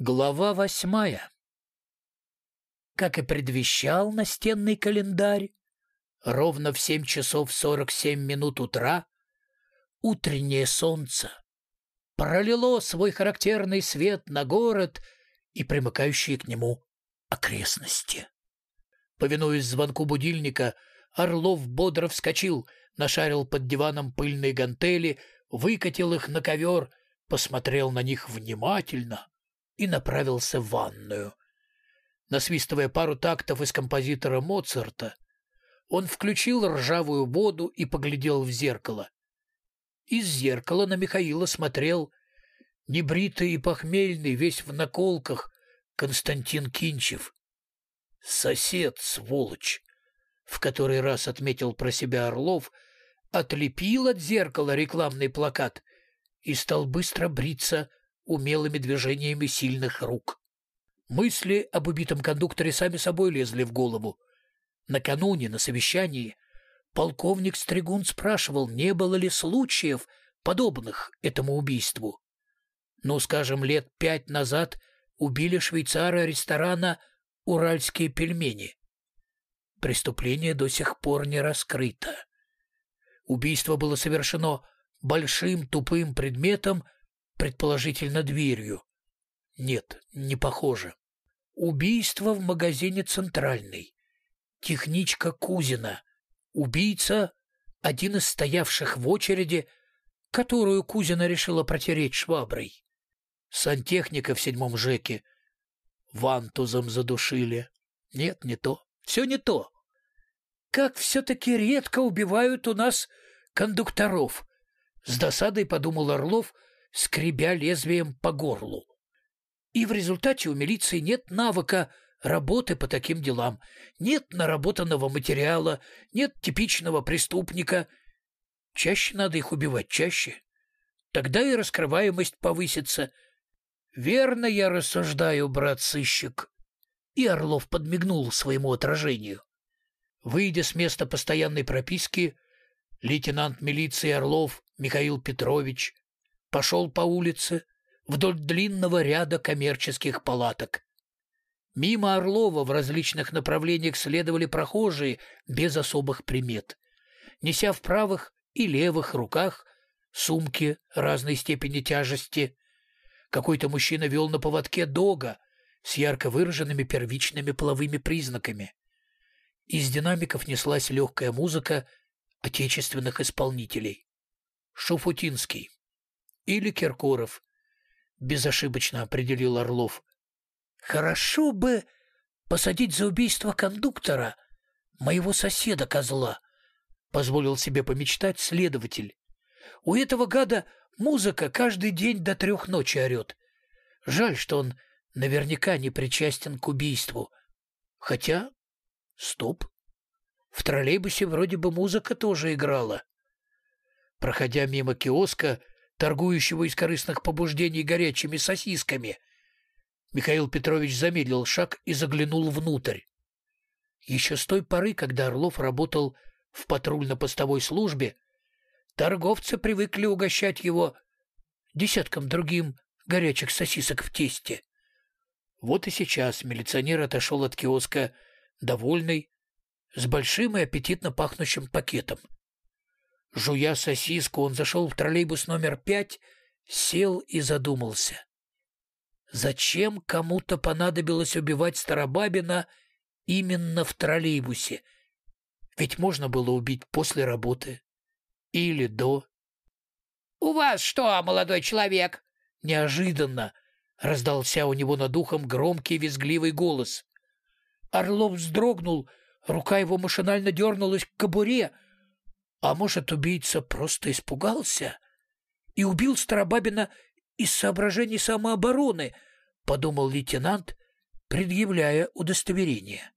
Глава восьмая Как и предвещал настенный календарь, ровно в семь часов сорок семь минут утра утреннее солнце пролило свой характерный свет на город и примыкающие к нему окрестности. Повинуясь звонку будильника, Орлов бодро вскочил, нашарил под диваном пыльные гантели, выкатил их на ковер, посмотрел на них внимательно — и направился в ванную. Насвистывая пару тактов из композитора Моцарта, он включил ржавую воду и поглядел в зеркало. Из зеркала на Михаила смотрел небритый и похмельный, весь в наколках, Константин Кинчев. «Сосед, сволочь!» — в который раз отметил про себя Орлов, отлепил от зеркала рекламный плакат и стал быстро бриться умелыми движениями сильных рук. Мысли об убитом кондукторе сами собой лезли в голову. Накануне на совещании полковник Стригун спрашивал, не было ли случаев, подобных этому убийству. Ну, скажем, лет пять назад убили швейцара ресторана «Уральские пельмени». Преступление до сих пор не раскрыто. Убийство было совершено большим тупым предметом предположительно дверью. Нет, не похоже. Убийство в магазине «Центральный». Техничка Кузина. Убийца — один из стоявших в очереди, которую Кузина решила протереть шваброй. Сантехника в седьмом ЖЭКе. Вантузом задушили. Нет, не то. Все не то. Как все-таки редко убивают у нас кондукторов. С досадой подумал Орлов — скребя лезвием по горлу. И в результате у милиции нет навыка работы по таким делам, нет наработанного материала, нет типичного преступника. Чаще надо их убивать, чаще. Тогда и раскрываемость повысится. Верно я рассуждаю, брат-сыщик. И Орлов подмигнул своему отражению. Выйдя с места постоянной прописки, лейтенант милиции Орлов Михаил Петрович пошел по улице вдоль длинного ряда коммерческих палаток. Мимо Орлова в различных направлениях следовали прохожие без особых примет, неся в правых и левых руках сумки разной степени тяжести. Какой-то мужчина вел на поводке дога с ярко выраженными первичными половыми признаками. Из динамиков неслась легкая музыка отечественных исполнителей. Шуфутинский или Киркоров, — безошибочно определил Орлов. «Хорошо бы посадить за убийство кондуктора моего соседа-козла», — позволил себе помечтать следователь. «У этого гада музыка каждый день до трех ночи орет. Жаль, что он наверняка не причастен к убийству. Хотя... Стоп. В троллейбусе вроде бы музыка тоже играла». Проходя мимо киоска, торгующего из корыстных побуждений горячими сосисками. Михаил Петрович замедлил шаг и заглянул внутрь. Еще с той поры, когда Орлов работал в патрульно-постовой службе, торговцы привыкли угощать его десятком другим горячих сосисок в тесте. Вот и сейчас милиционер отошел от киоска, довольный, с большим и аппетитно пахнущим пакетом. Жуя сосиску, он зашел в троллейбус номер пять, сел и задумался. Зачем кому-то понадобилось убивать Старобабина именно в троллейбусе? Ведь можно было убить после работы или до. — У вас что, молодой человек? — неожиданно раздался у него над ухом громкий визгливый голос. Орлов вздрогнул, рука его машинально дернулась к кобуре — а может, убийца просто испугался и убил Старобабина из соображений самообороны, подумал лейтенант, предъявляя удостоверение.